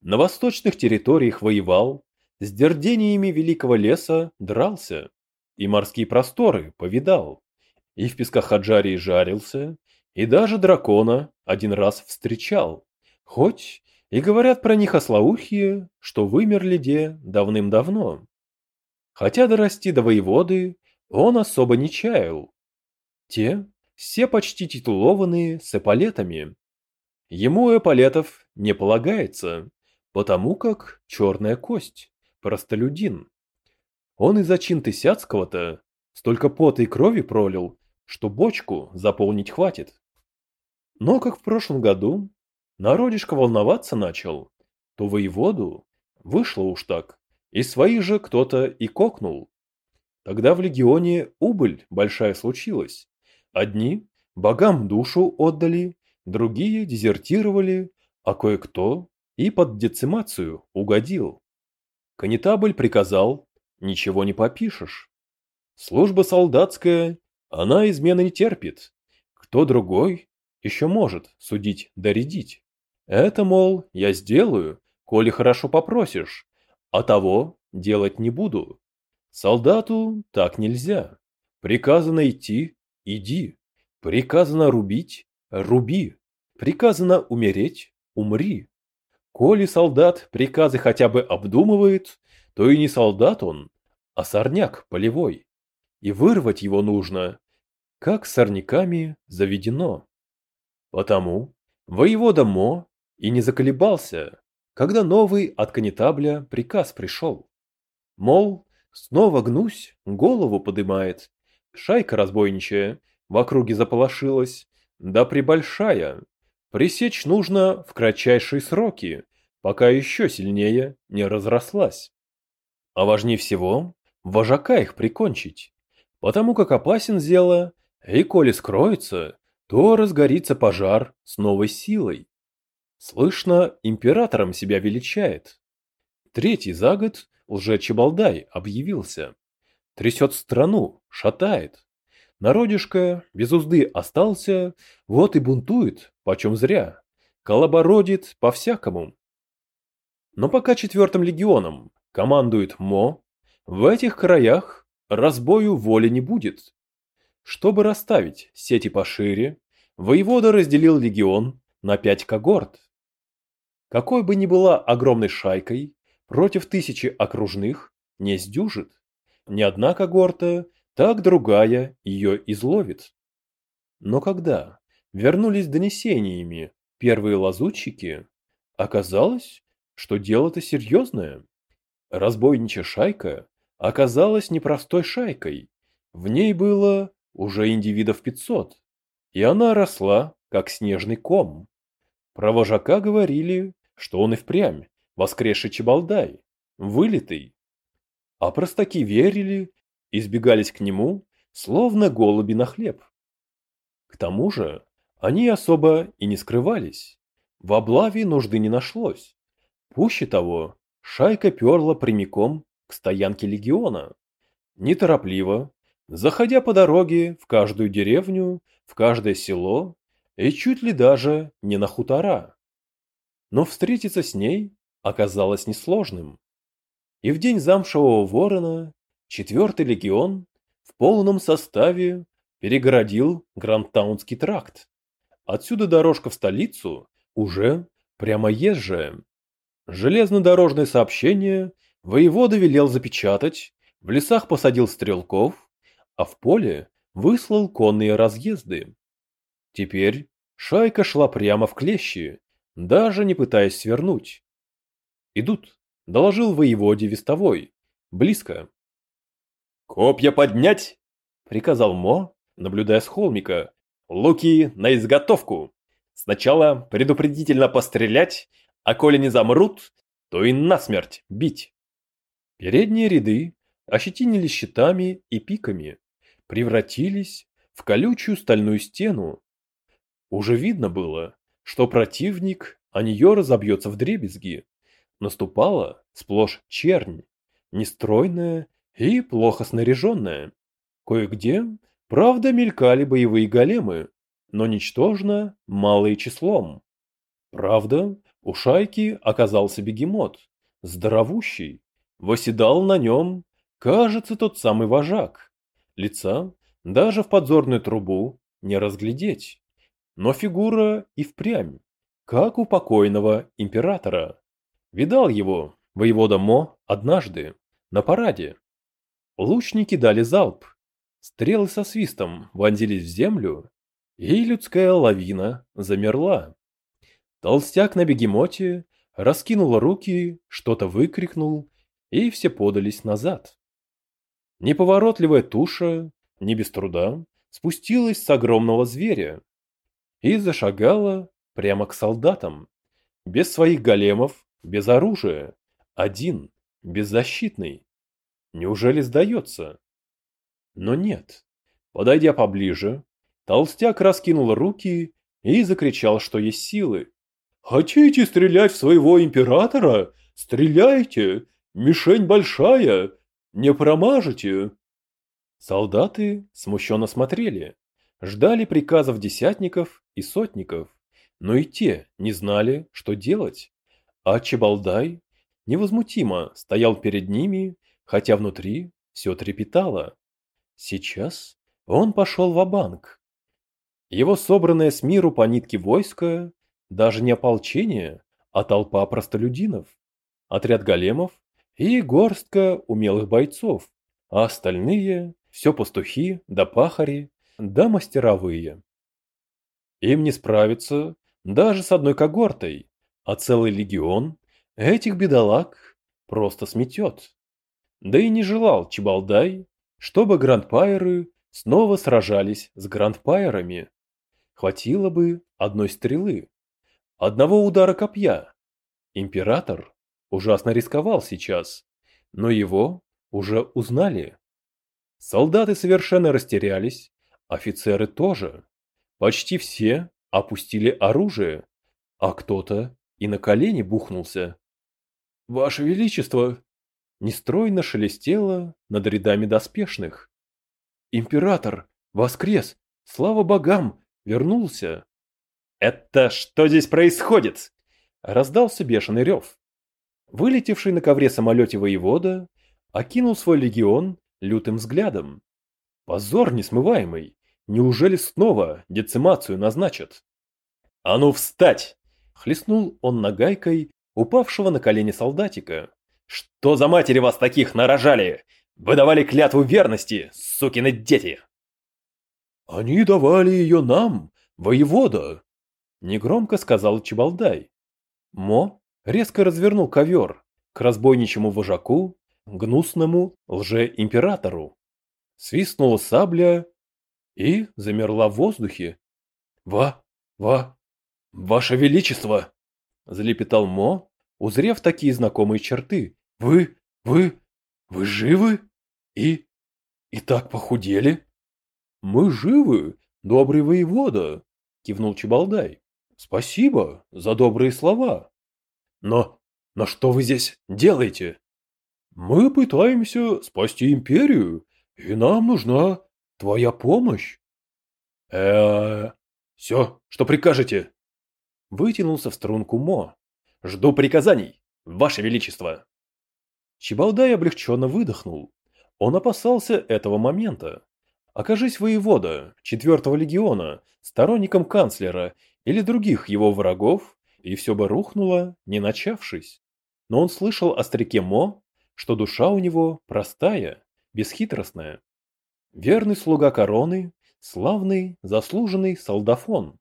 На восточных территориях воевал, с дердениями великого леса дрался, и морские просторы повидал, и в песках Хаджарии жарился, и даже дракона один раз встречал, хоть и говорят про них ослоухие, что вымерли де давным-давно. Хотя дорасти до воеводы он особо не чаял. Те все почти титулованные с эполетами. Ему эполетов не полагается, потому как черная кость, простолюдин. Он из-за чин Тысяцкого-то столько пота и крови пролил, что бочку заполнить хватит. Но как в прошлом году Народишко волноваться начал, то воеводу вышло уж так, и своих же кто-то и кокнул. Тогда в легионе убыль большая случилась. Одни богам душу отдали, другие дезертировали, а кое-кто и под децимацию угодил. Конетабль приказал, ничего не попишешь. Служба солдатская, она измены не терпит. Кто другой еще может судить доредить. Это, мол, я сделаю, коли хорошо попросишь, а того делать не буду. Солдату так нельзя. Приказано идти – иди. Приказано рубить – руби. Приказано умереть – умри. Коли солдат приказы хотя бы обдумывает, то и не солдат он, а сорняк полевой. И вырвать его нужно, как сорняками заведено. Потому воевода Мо и не заколебался, когда новый от конетабля приказ пришел. Мол, снова гнусь, голову подымает. Шайка разбойничая в округе заполошилась, да прибольшая. Пресечь нужно в кратчайшие сроки, пока еще сильнее не разрослась. А важнее всего, вожака их прикончить, потому как опасен зело, и коли скроется, то разгорится пожар с новой силой. Слышно, императором себя величает. Третий за год лже-Чебалдай объявился. Трясет страну, шатает. Народишко без узды остался, вот и бунтует, почем зря, колобородит по-всякому. Но пока четвертым легионом командует Мо, в этих краях разбою воли не будет. Чтобы расставить сети пошире, воевода разделил легион на пять когорт. Какой бы ни была огромной шайкой, против тысячи окружных не сдюжит. Ни одна когорта, так другая ее изловит. Но когда вернулись донесениями первые лазутчики, оказалось, что дело-то серьезное. Разбойничья шайка оказалась непростой шайкой. В ней было уже индивидов 500, и она росла, как снежный ком. Про вожака говорили, что он и впрямь воскресший Чебалдай, вылитый. А простаки верили и сбегались к нему, словно голуби на хлеб. К тому же они особо и не скрывались. В облаве нужды не нашлось. Пуще того, шайка перла прямиком к стоянке легиона. Неторопливо, заходя по дороге в каждую деревню, в каждое село и чуть ли даже не на хутора. Но встретиться с ней оказалось несложным. И в день замшевого ворона четвертый легион в полном составе перегородил Грандтаунский тракт. Отсюда дорожка в столицу уже прямо езжая. Железнодорожное сообщение воевода велел запечатать, в лесах посадил стрелков, а в поле выслал конные разъезды. Теперь шайка шла прямо в клещи, даже не пытаясь свернуть. «Идут», — доложил воеводе вестовой. «Близко». «Копья поднять!» — приказал Мо, наблюдая с холмика. «Луки на изготовку! Сначала предупредительно пострелять, а коли не замрут, то и насмерть бить!» Передние ряды ощетинились щитами и пиками, превратились в колючую стальную стену. Уже видно было, что противник о нее разобьется в дребезги наступала сплошь чернь, нестройная и плохо снаряженная. Кое-где, правда, мелькали боевые големы, но ничтожно малые числом. Правда, у шайки оказался бегемот, здоровущий, восседал на нем, кажется, тот самый вожак. Лица даже в подзорную трубу не разглядеть, но фигура и впрямь, как у покойного императора. Видал его, воевода Мо, однажды, на параде. Лучники дали залп. Стрелы со свистом вонзились в землю, и людская лавина замерла. Толстяк на бегемоте раскинул руки, что-то выкрикнул, и все подались назад. Неповоротливая туша, не без труда, спустилась с огромного зверя и зашагала прямо к солдатам, без своих големов без оружия, один, беззащитный. Неужели сдается? Но нет. Подойдя поближе, толстяк раскинул руки и закричал, что есть силы. «Хотите стрелять в своего императора? Стреляйте! Мишень большая! Не промажете!» Солдаты смущенно смотрели, ждали приказов десятников и сотников, но и те не знали, что делать. А Чебалдай невозмутимо стоял перед ними, хотя внутри все трепетало. Сейчас он пошел в банк Его собранное с миру по нитке войско, даже не ополчение, а толпа простолюдинов, отряд големов и горстка умелых бойцов, а остальные все пастухи да пахари да мастеровые. Им не справиться даже с одной когортой, а целый легион этих бедолаг просто сметет. Да и не желал Чебалдай, чтобы грандпайеры снова сражались с грандпайерами. Хватило бы одной стрелы, одного удара копья. Император ужасно рисковал сейчас, но его уже узнали. Солдаты совершенно растерялись, офицеры тоже. Почти все опустили оружие, а кто-то и на колени бухнулся. «Ваше Величество!» Нестройно шелестело над рядами доспешных. «Император! Воскрес! Слава богам! Вернулся!» «Это что здесь происходит?» Раздался бешеный рев. Вылетевший на ковре самолете воевода окинул свой легион лютым взглядом. Позор несмываемый! Неужели снова децимацию назначат? «А ну встать!» — хлестнул он нагайкой упавшего на колени солдатика. «Что за матери вас таких нарожали? Вы давали клятву верности, сукины дети!» «Они давали ее нам, воевода!» — негромко сказал Чебалдай. Мо резко развернул ковер к разбойничьему вожаку, гнусному лже-императору. Свистнула сабля и замерла в воздухе. «Ва, ва, ваше величество!» — залепетал Мо, узрев такие знакомые черты. «Вы, вы, вы живы? И... и так похудели?» «Мы живы, добрый воевода!» — кивнул Чебалдай. «Спасибо за добрые слова!» «Но... но что вы здесь делаете?» «Мы пытаемся спасти империю, и нам нужна твоя помощь!» э Все, что прикажете?» Вытянулся в струнку Мо. «Жду приказаний, ваше величество!» Чебалдай облегченно выдохнул. Он опасался этого момента. Окажись воевода четвертого легиона, сторонником канцлера или других его врагов, и все бы рухнуло, не начавшись. Но он слышал о старике Мо, что душа у него простая, бесхитростная. Верный слуга короны, славный, заслуженный солдафон.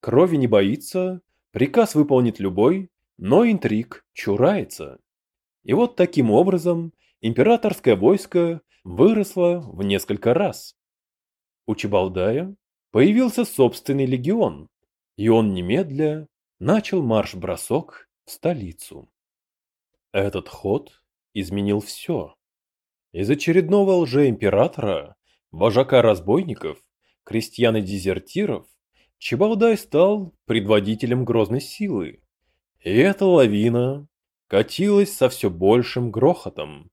Крови не боится, приказ выполнит любой, но интриг чурается. И вот таким образом императорское войско выросло в несколько раз. У Чебалдая появился собственный легион, и он немедля начал марш-бросок в столицу. Этот ход изменил все. Из очередного лжеимператора, вожака разбойников, крестьян и дезертиров, Чебалдай стал предводителем грозной силы. И эта лавина катилась со все большим грохотом.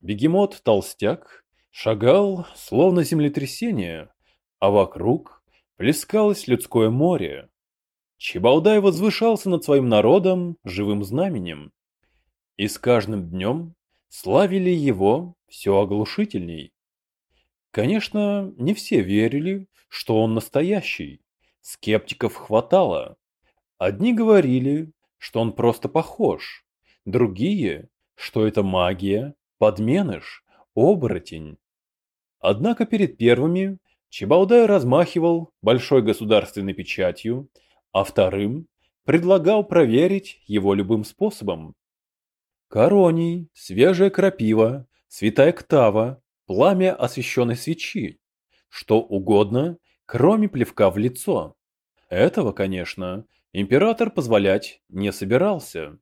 Бегемот-толстяк шагал, словно землетрясение, а вокруг плескалось людское море. Чебалдай возвышался над своим народом живым знаменем. И с каждым днем славили его все оглушительней. Конечно, не все верили, что он настоящий. Скептиков хватало. Одни говорили, что он просто похож, другие, что это магия, подменыш, оборотень. Однако перед первыми Чебалдай размахивал большой государственной печатью, а вторым предлагал проверить его любым способом. Короний, свежая крапива, святая ктава, пламя освященной свечи. Что угодно, кроме плевка в лицо. Этого, конечно, император позволять не собирался.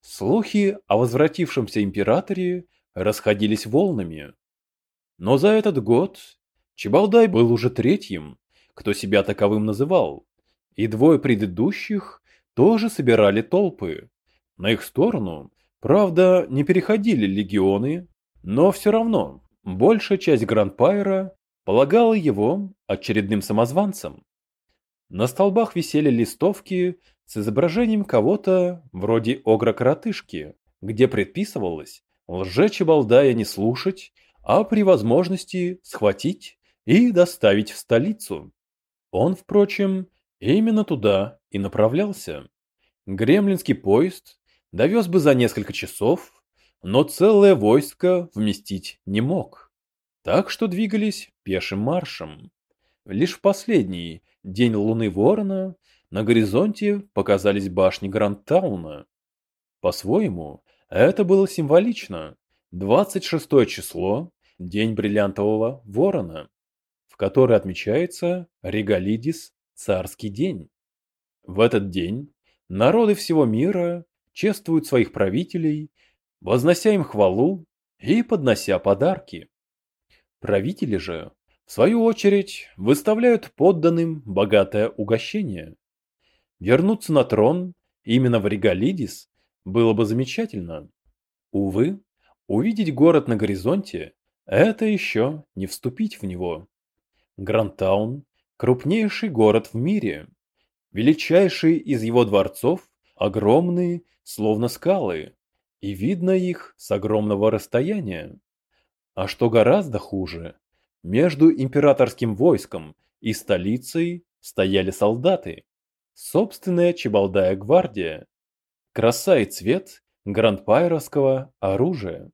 Слухи о возвратившемся императоре расходились волнами. Но за этот год Чебалдай был уже третьим, кто себя таковым называл, и двое предыдущих тоже собирали толпы. На их сторону, правда, не переходили легионы, но все равно большая часть Грандпайра полагала его очередным самозванцем. На столбах висели листовки с изображением кого-то вроде огра-коротышки, где предписывалось лжечебалдая не слушать, а при возможности схватить и доставить в столицу. Он, впрочем, именно туда и направлялся. Гремлинский поезд довез бы за несколько часов, но целое войско вместить не мог. Так что двигались пешим маршем. Лишь в последний день луны Ворона на горизонте показались башни Грандтауна. По-своему, это было символично. 26 число – день бриллиантового ворона, в который отмечается Регалидис – царский день. В этот день народы всего мира чествуют своих правителей, вознося им хвалу и поднося подарки. Правители же, в свою очередь, выставляют подданным богатое угощение. Вернуться на трон именно в Регалидис было бы замечательно. Увы, увидеть город на горизонте – это еще не вступить в него. Грантаун – крупнейший город в мире. Величайшие из его дворцов огромные, словно скалы, и видно их с огромного расстояния. А что гораздо хуже, между императорским войском и столицей стояли солдаты, собственная Чебалдая гвардия, краса и цвет грандпайровского оружия,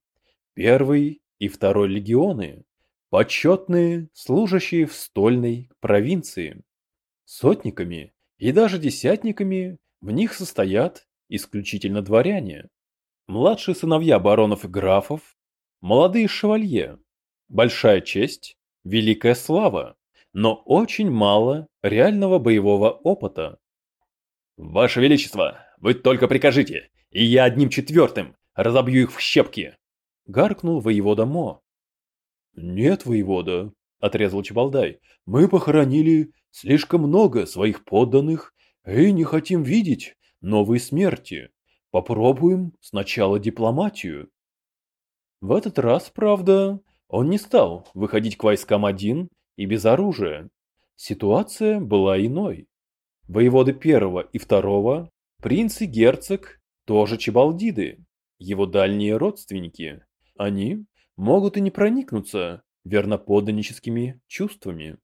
первый и второй легионы, почетные, служащие в стольной провинции. Сотниками и даже десятниками в них состоят исключительно дворяне, младшие сыновья баронов и графов, молодые шевалье, большая честь, великая слава, но очень мало реального боевого опыта. «Ваше Величество, вы только прикажите, и я одним четвертым разобью их в щепки!» — гаркнул воевода Мо. «Нет, воевода», — отрезал Чебалдай, — «мы похоронили слишком много своих подданных и не хотим видеть новой смерти. Попробуем сначала дипломатию». В этот раз, правда, он не стал выходить к войскам один и без оружия. Ситуация была иной. Воеводы первого и второго, принц и герцог, тоже чебалдиды, его дальние родственники. Они могут и не проникнуться верноподданническими чувствами.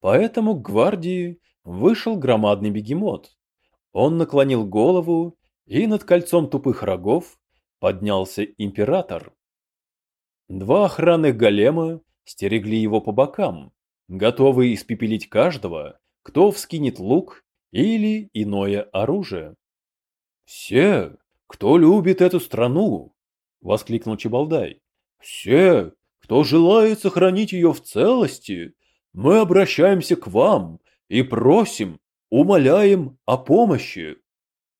Поэтому к гвардии вышел громадный бегемот. Он наклонил голову, и над кольцом тупых рогов поднялся император. Два охранных голема стерегли его по бокам, готовые испепелить каждого, кто вскинет лук или иное оружие. «Все, кто любит эту страну!» — воскликнул Чебалдай. «Все, кто желает сохранить ее в целости, мы обращаемся к вам и просим, умоляем о помощи».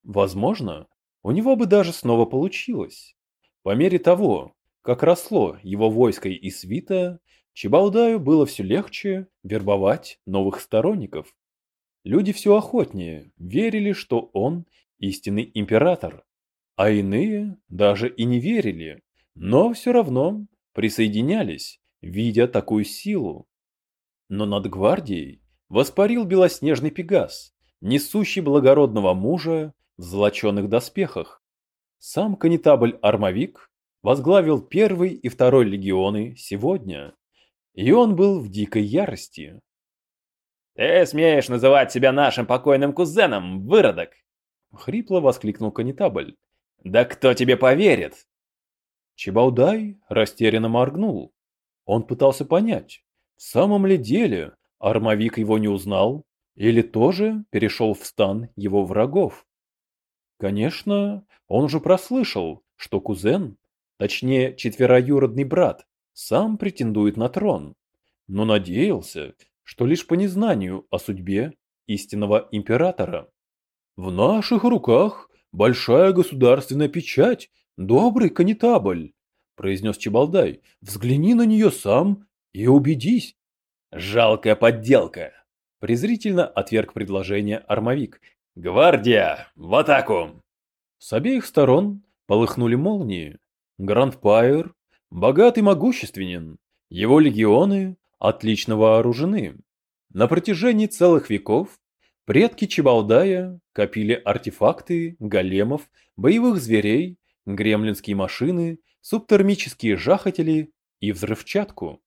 Возможно, у него бы даже снова получилось. По мере того, как росло его войско и свита, Чебалдаю было все легче вербовать новых сторонников. Люди все охотнее верили, что он истинный император, а иные даже и не верили, но все равно присоединялись, видя такую силу. Но над гвардией воспарил белоснежный пегас, несущий благородного мужа в золоченых доспехах. Сам конетабль-армовик возглавил первый и второй легионы сегодня, и он был в дикой ярости. «Ты смеешь называть себя нашим покойным кузеном, выродок!» Хрипло воскликнул конетабль. «Да кто тебе поверит?» Чебаудай растерянно моргнул. Он пытался понять, в самом ли деле армовик его не узнал или тоже перешел в стан его врагов. Конечно, он уже прослышал, что кузен, точнее четвероюродный брат, сам претендует на трон, но надеялся, что лишь по незнанию о судьбе истинного императора. В наших руках большая государственная печать, добрый конетабль, произнес Чебалдай. Взгляни на нее сам и убедись. Жалкая подделка, презрительно отверг предложение армовик. Гвардия, в атаку! С обеих сторон полыхнули молнии. Грандпайр богат и могущественен. Его легионы отлично вооружены. На протяжении целых веков Предки Чебалдая копили артефакты, големов, боевых зверей, гремлинские машины, субтермические жахатели и взрывчатку.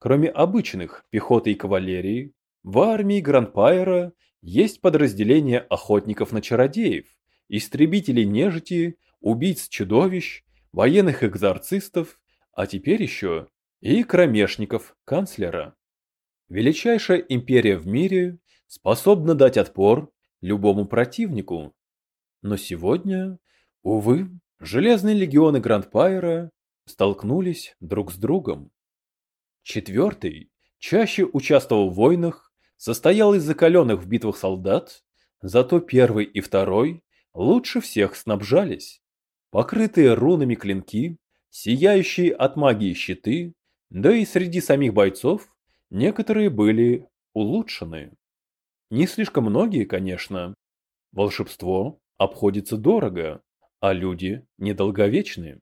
Кроме обычных пехоты и кавалерии, в армии Грандпайера есть подразделения охотников на чародеев, истребителей нежити, убийц-чудовищ, военных экзорцистов, а теперь еще и кромешников канцлера. Величайшая империя в мире способна дать отпор любому противнику. Но сегодня, увы, железные легионы Грандпайра столкнулись друг с другом. Четвертый чаще участвовал в войнах, состоял из закаленных в битвах солдат, зато первый и второй лучше всех снабжались. Покрытые рунами клинки, сияющие от магии щиты, да и среди самих бойцов некоторые были улучшены. Не слишком многие, конечно. Волшебство обходится дорого, а люди недолговечны.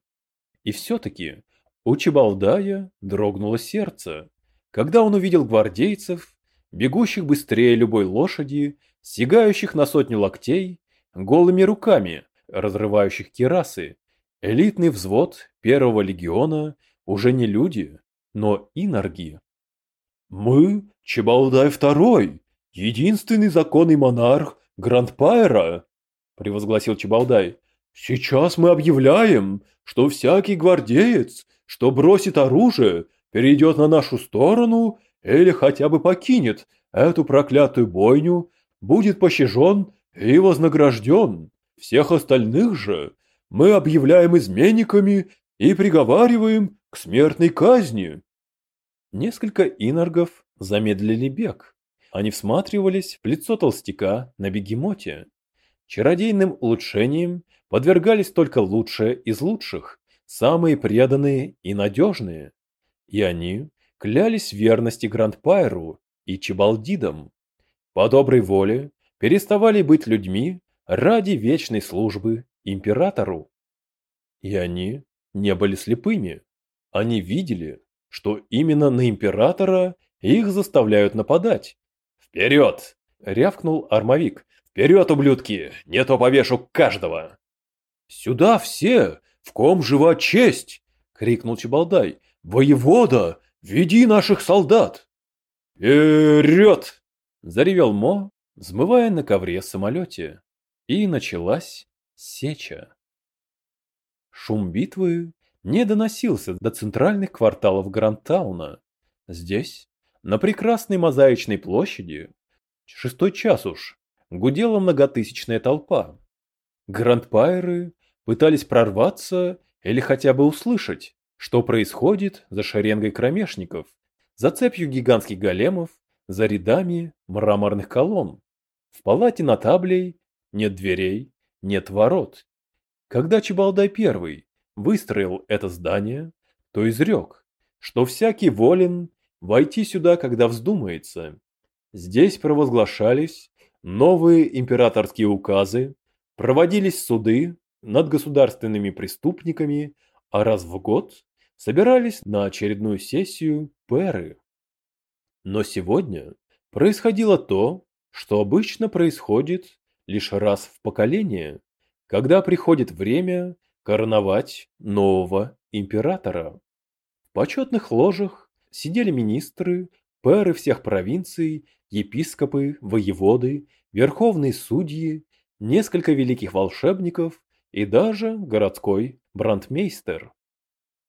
И все-таки у Чебалдая дрогнуло сердце, когда он увидел гвардейцев, бегущих быстрее любой лошади, сигающих на сотню локтей, голыми руками, разрывающих кирасы. Элитный взвод первого легиона уже не люди, но инорги. «Мы – Чебалдай II, единственный законный монарх Грандпайра», – превозгласил Чебалдай. «Сейчас мы объявляем, что всякий гвардеец, что бросит оружие, перейдет на нашу сторону или хотя бы покинет эту проклятую бойню, будет пощажен и вознагражден. Всех остальных же мы объявляем изменниками и приговариваем к смертной казни. Несколько иноргов замедлили бег. Они всматривались в лицо толстяка на бегемоте. Чародейным улучшением подвергались только лучшие из лучших, самые преданные и надежные. И они клялись верности Грандпайру и Чебалдидам. По доброй воле переставали быть людьми ради вечной службы императору. И они не были слепыми. Они видели, что именно на императора их заставляют нападать. «Вперед!» — рявкнул армовик. «Вперед, ублюдки! Не то повешу каждого!» «Сюда все! В ком жива честь!» — крикнул Чебалдай. «Воевода, веди наших солдат!» «Вперед!» — заревел Мо, взмывая на ковре самолете. И началась сеча. Шум битвы не доносился до центральных кварталов Грантауна. Здесь, на прекрасной мозаичной площади, шестой час уж, гудела многотысячная толпа. Грандпайры пытались прорваться или хотя бы услышать, что происходит за шеренгой кромешников, за цепью гигантских големов, за рядами мраморных колонн. В палате на таблей нет дверей, нет ворот. Когда Чебалдай I выстроил это здание, то изрек, что всякий волен войти сюда, когда вздумается. Здесь провозглашались новые императорские указы, проводились суды над государственными преступниками, а раз в год собирались на очередную сессию пэры. Но сегодня происходило то, что обычно происходит лишь раз в поколение, когда приходит время короновать нового императора. В почетных ложах сидели министры, пэры всех провинций, епископы, воеводы, верховные судьи, несколько великих волшебников и даже городской брандмейстер.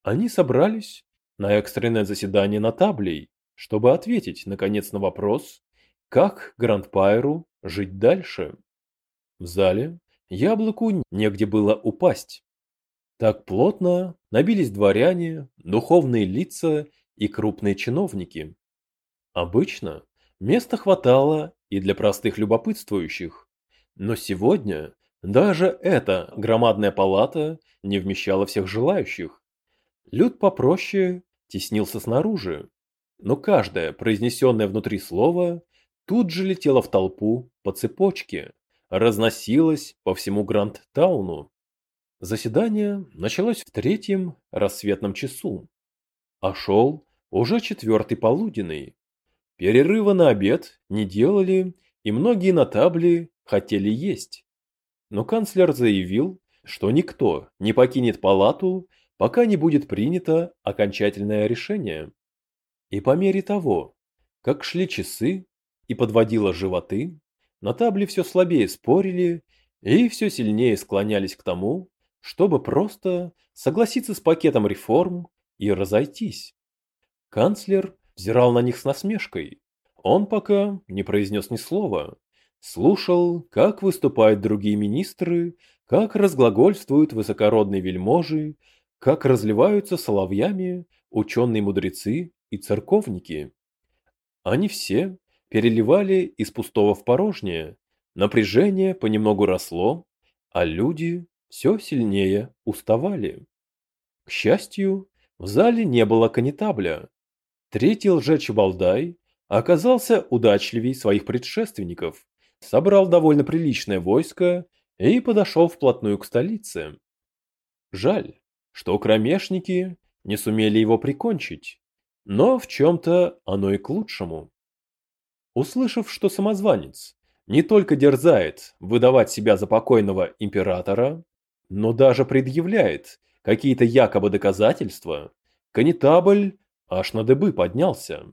Они собрались на экстренное заседание на таблей, чтобы ответить, наконец, на вопрос, как Грандпайру жить дальше. В зале яблоку негде было упасть. Так плотно набились дворяне, духовные лица и крупные чиновники. Обычно места хватало и для простых любопытствующих, но сегодня даже эта громадная палата не вмещала всех желающих. Люд попроще теснился снаружи, но каждое произнесенное внутри слово тут же летело в толпу по цепочке разносилось по всему Гранд-тауну. Заседание началось в третьем рассветном часу, а шел уже четвертый полуденный. Перерыва на обед не делали, и многие на табле хотели есть. Но канцлер заявил, что никто не покинет палату, пока не будет принято окончательное решение. И по мере того, как шли часы и подводило животы, на табле все слабее спорили и все сильнее склонялись к тому, чтобы просто согласиться с пакетом реформ и разойтись. Канцлер взирал на них с насмешкой. Он пока не произнес ни слова. Слушал, как выступают другие министры, как разглагольствуют высокородные вельможи, как разливаются соловьями ученые-мудрецы и церковники. Они все переливали из пустого в порожнее, напряжение понемногу росло, а люди все сильнее уставали. К счастью, в зале не было канитабля. Третий лжечебалдай оказался удачливей своих предшественников, собрал довольно приличное войско и подошел вплотную к столице. Жаль, что кромешники не сумели его прикончить. Но в чем-то оно и к лучшему. Услышав, что самозванец не только дерзает выдавать себя за покойного императора, но даже предъявляет какие-то якобы доказательства, конетабль аж на дыбы поднялся.